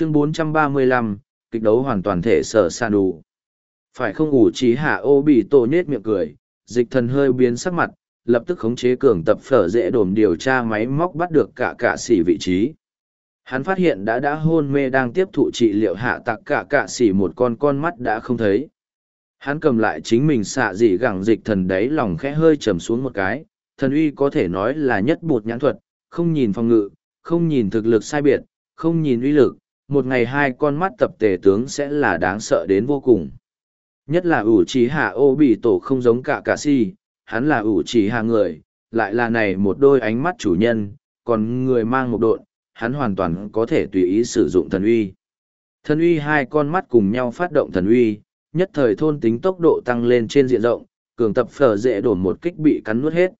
chương 435, kịch đấu hoàn toàn thể sở san đủ. Phải không ủ trí hạ ô bị tổ nhết miệng cười, dịch thần hơi biến sắc mặt, lập tức khống chế cường tập phở dễ đồn điều tra máy móc bắt được cả cả xỉ vị trí. Hắn phát hiện đã đã hôn mê đang tiếp thụ trị liệu hạ tặc cả cả xỉ một con con mắt đã không thấy. Hắn cầm lại chính mình xạ dị gẳng dịch thần đấy lòng khẽ hơi trầm xuống một cái, thần uy có thể nói là nhất bột nhãn thuật, không nhìn phòng ngự, không nhìn thực lực sai biệt, không nhìn uy lực, một ngày hai con mắt tập tề tướng sẽ là đáng sợ đến vô cùng. Nhất là ủ trí hạ ô bị tổ không giống cả cả si, hắn là ủ trí hạ người, lại là này một đôi ánh mắt chủ nhân, còn người mang một độn, hắn hoàn toàn có thể tùy ý sử dụng thần uy. Thần uy hai con mắt cùng nhau phát động thần uy, nhất thời thôn tính tốc độ tăng lên trên diện rộng, cường tập phở dễ đổn một kích bị cắn nuốt hết.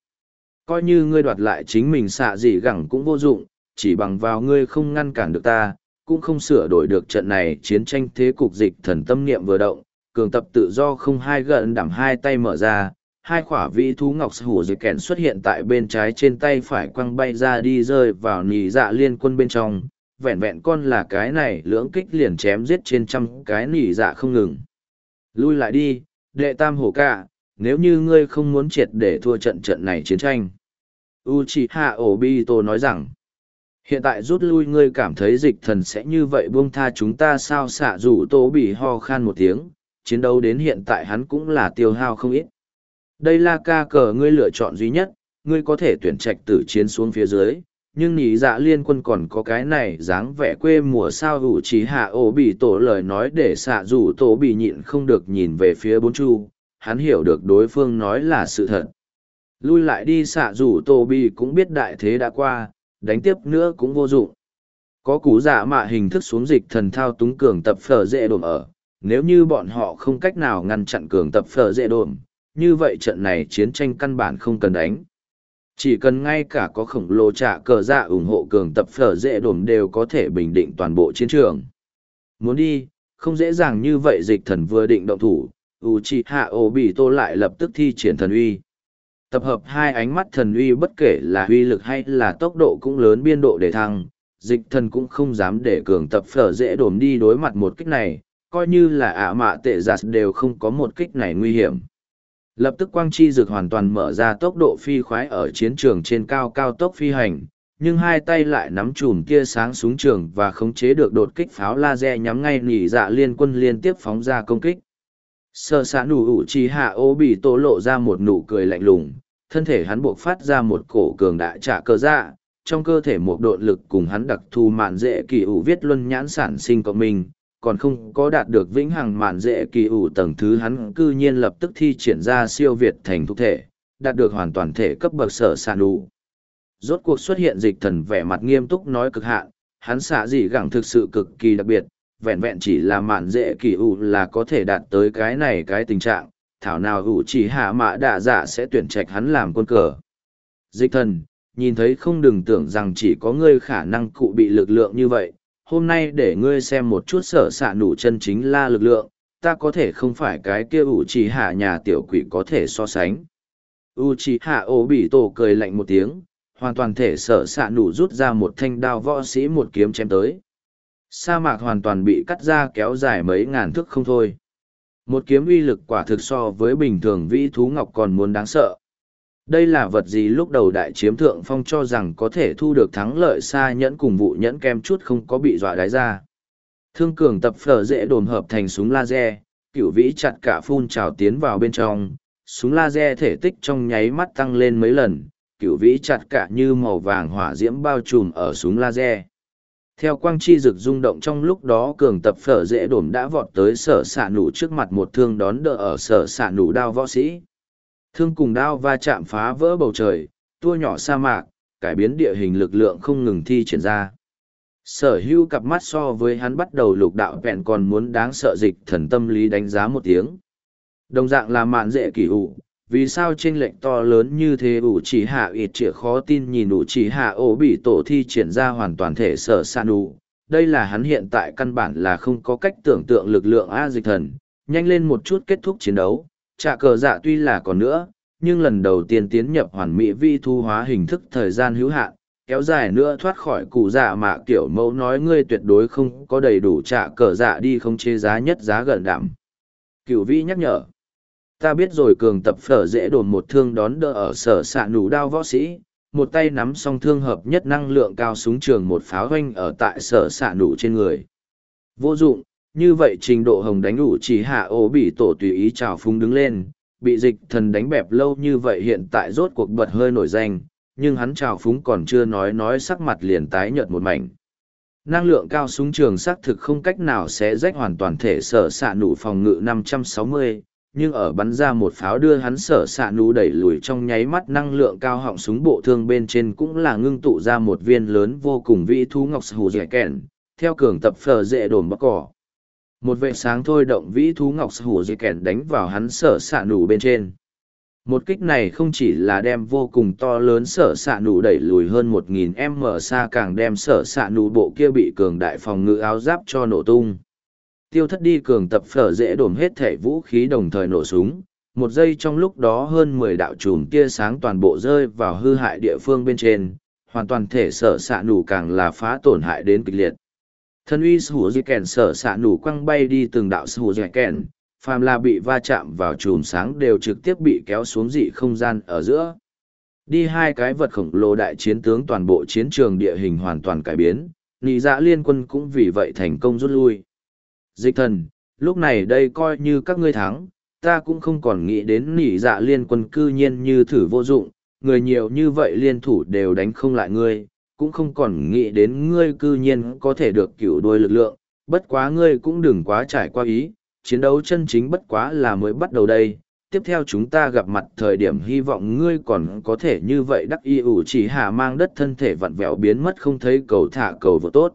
Coi như ngươi đoạt lại chính mình xạ gì gẳng cũng vô dụng, chỉ bằng vào ngươi không ngăn cản được ta, cũng không sửa đổi được trận này chiến tranh thế cục dịch thần tâm niệm vừa động, cường tập tự do không hai gần đảm hai tay mở ra, hai khỏa vĩ thú ngọc hủ dịch kèn xuất hiện tại bên trái trên tay phải quăng bay ra đi rơi vào nì dạ liên quân bên trong, vẹn vẹn con là cái này lưỡng kích liền chém giết trên trăm cái nỉ dạ không ngừng. Lui lại đi, đệ tam hổ cả, nếu như ngươi không muốn triệt để thua trận trận này chiến tranh. Uchiha Obito nói rằng, hiện tại rút lui ngươi cảm thấy dịch thần sẽ như vậy buông tha chúng ta sao xạ rủ tố bị ho khan một tiếng, chiến đấu đến hiện tại hắn cũng là tiêu hao không ít. Đây là ca cờ ngươi lựa chọn duy nhất, ngươi có thể tuyển trạch tử chiến xuống phía dưới, nhưng nhị dạ liên quân còn có cái này dáng vẻ quê mùa sao hữu trí hạ ổ bị tổ lời nói để xạ rủ tổ bị nhịn không được nhìn về phía bốn chu hắn hiểu được đối phương nói là sự thật lui lại đi xạ rủ tổ bị cũng biết đại thế đã qua đánh tiếp nữa cũng vô dụng. Có cú giả mạ hình thức xuống dịch thần thao túng cường tập phở dễ đồm ở. Nếu như bọn họ không cách nào ngăn chặn cường tập phở dễ đồm, như vậy trận này chiến tranh căn bản không cần đánh. Chỉ cần ngay cả có khổng lồ trả cờ dạ ủng hộ cường tập phở dễ đồm đều có thể bình định toàn bộ chiến trường. Muốn đi không dễ dàng như vậy dịch thần vừa định động thủ Uchiha Obito hạ tô lại lập tức thi triển thần uy tập hợp hai ánh mắt thần uy bất kể là uy lực hay là tốc độ cũng lớn biên độ để thăng dịch thần cũng không dám để cường tập phở dễ đổm đi đối mặt một kích này coi như là ả mạ tệ giặt đều không có một kích này nguy hiểm Lập tức quang chi dược hoàn toàn mở ra tốc độ phi khoái ở chiến trường trên cao cao tốc phi hành, nhưng hai tay lại nắm chùm tia sáng súng trường và khống chế được đột kích pháo laser nhắm ngay nỉ dạ liên quân liên tiếp phóng ra công kích. Sơ xạ nụ ủ chi hạ ô bị tổ lộ ra một nụ cười lạnh lùng, thân thể hắn buộc phát ra một cổ cường đại trả cơ dạ, trong cơ thể một độn lực cùng hắn đặc thù mạn dễ kỳ ủ viết luân nhãn sản sinh cộng minh, còn không có đạt được vĩnh hằng mạn dễ kỳ ủ tầng thứ hắn cư nhiên lập tức thi triển ra siêu việt thành thục thể, đạt được hoàn toàn thể cấp bậc sở sàn đủ. Rốt cuộc xuất hiện dịch thần vẻ mặt nghiêm túc nói cực hạn, hắn xạ dị gẳng thực sự cực kỳ đặc biệt, vẹn vẹn chỉ là mạn dễ kỳ ủ là có thể đạt tới cái này cái tình trạng, thảo nào ủ chỉ hạ mạ đạ dạ sẽ tuyển trạch hắn làm quân cờ. Dịch thần, nhìn thấy không đừng tưởng rằng chỉ có ngươi khả năng cụ bị lực lượng như vậy, hôm nay để ngươi xem một chút sở xạ nủ chân chính la lực lượng ta có thể không phải cái kia ủ chỉ hạ nhà tiểu quỷ có thể so sánh u chỉ hạ ổ bị tổ cười lạnh một tiếng hoàn toàn thể sở xạ nủ rút ra một thanh đao võ sĩ một kiếm chém tới sa mạc hoàn toàn bị cắt ra kéo dài mấy ngàn thước không thôi một kiếm uy lực quả thực so với bình thường vĩ thú ngọc còn muốn đáng sợ đây là vật gì lúc đầu đại chiếm thượng phong cho rằng có thể thu được thắng lợi xa nhẫn cùng vụ nhẫn kem chút không có bị dọa đáy ra. Thương cường tập phở dễ đồn hợp thành súng laser, cửu vĩ chặt cả phun trào tiến vào bên trong, súng laser thể tích trong nháy mắt tăng lên mấy lần, cửu vĩ chặt cả như màu vàng hỏa diễm bao trùm ở súng laser. Theo quang chi rực rung động trong lúc đó cường tập phở dễ đồn đã vọt tới sở xạ nụ trước mặt một thương đón đỡ ở sở xạ nụ đao võ sĩ. Thương cùng đao va chạm phá vỡ bầu trời, tua nhỏ sa mạc, cải biến địa hình lực lượng không ngừng thi triển ra. Sở hữu cặp mắt so với hắn bắt đầu lục đạo vẹn còn muốn đáng sợ dịch thần tâm lý đánh giá một tiếng. Đồng dạng là mạn dễ kỳ ủ, vì sao trên lệnh to lớn như thế ủ chỉ hạ ít chĩa khó tin nhìn ủ chỉ hạ ổ bị tổ thi triển ra hoàn toàn thể sở san đủ. Đây là hắn hiện tại căn bản là không có cách tưởng tượng lực lượng A dịch thần, nhanh lên một chút kết thúc chiến đấu, Trạ cờ dạ tuy là còn nữa, nhưng lần đầu tiên tiến nhập hoàn mỹ vi thu hóa hình thức thời gian hữu hạn, kéo dài nữa thoát khỏi cụ dạ mà kiểu mẫu nói ngươi tuyệt đối không có đầy đủ trả cờ dạ đi không chế giá nhất giá gần đảm. Cửu vĩ nhắc nhở. Ta biết rồi cường tập phở dễ đồn một thương đón đỡ ở sở xạ nủ đao võ sĩ, một tay nắm song thương hợp nhất năng lượng cao súng trường một pháo hoanh ở tại sở xạ nủ trên người. Vô dụng, như vậy trình độ hồng đánh đủ chỉ hạ ố bị tổ tùy ý trào phúng đứng lên, bị dịch thần đánh bẹp lâu như vậy hiện tại rốt cuộc bật hơi nổi danh, nhưng hắn trào phúng còn chưa nói nói sắc mặt liền tái nhợt một mảnh. Năng lượng cao súng trường xác thực không cách nào sẽ rách hoàn toàn thể sở xạ nụ phòng ngự 560, nhưng ở bắn ra một pháo đưa hắn sở xạ nú đẩy lùi trong nháy mắt năng lượng cao họng súng bộ thương bên trên cũng là ngưng tụ ra một viên lớn vô cùng vĩ thú ngọc hù dẻ kèn, theo cường tập phở dễ đồn bắc cỏ. Một vệ sáng thôi động vĩ thú ngọc hù dẻ kèn đánh vào hắn sở xạ nú bên trên một kích này không chỉ là đem vô cùng to lớn sở xạ nú nụ đẩy lùi hơn một nghìn m xa càng đem sở xạ nú nụ bộ kia bị cường đại phòng ngự áo giáp cho nổ tung tiêu thất đi cường tập phở dễ đổm hết thể vũ khí đồng thời nổ súng một giây trong lúc đó hơn mười đạo chùm tia sáng toàn bộ rơi vào hư hại địa phương bên trên hoàn toàn thể sở s ạ càng là phá tổn hại đến kịch liệt thân uy sù di kèn sở s ạ quăng bay đi từng đạo sù di kèn phàm là bị va chạm vào chùm sáng đều trực tiếp bị kéo xuống dị không gian ở giữa. Đi hai cái vật khổng lồ đại chiến tướng toàn bộ chiến trường địa hình hoàn toàn cải biến, nị dạ liên quân cũng vì vậy thành công rút lui. Dịch thần, lúc này đây coi như các ngươi thắng, ta cũng không còn nghĩ đến nỉ dạ liên quân cư nhiên như thử vô dụng, người nhiều như vậy liên thủ đều đánh không lại ngươi, cũng không còn nghĩ đến ngươi cư nhiên có thể được cửu đôi lực lượng, bất quá ngươi cũng đừng quá trải qua ý, chiến đấu chân chính bất quá là mới bắt đầu đây. Tiếp theo chúng ta gặp mặt thời điểm hy vọng ngươi còn có thể như vậy đắc y ủ chỉ hà mang đất thân thể vặn vẹo biến mất không thấy cầu thả cầu vô tốt.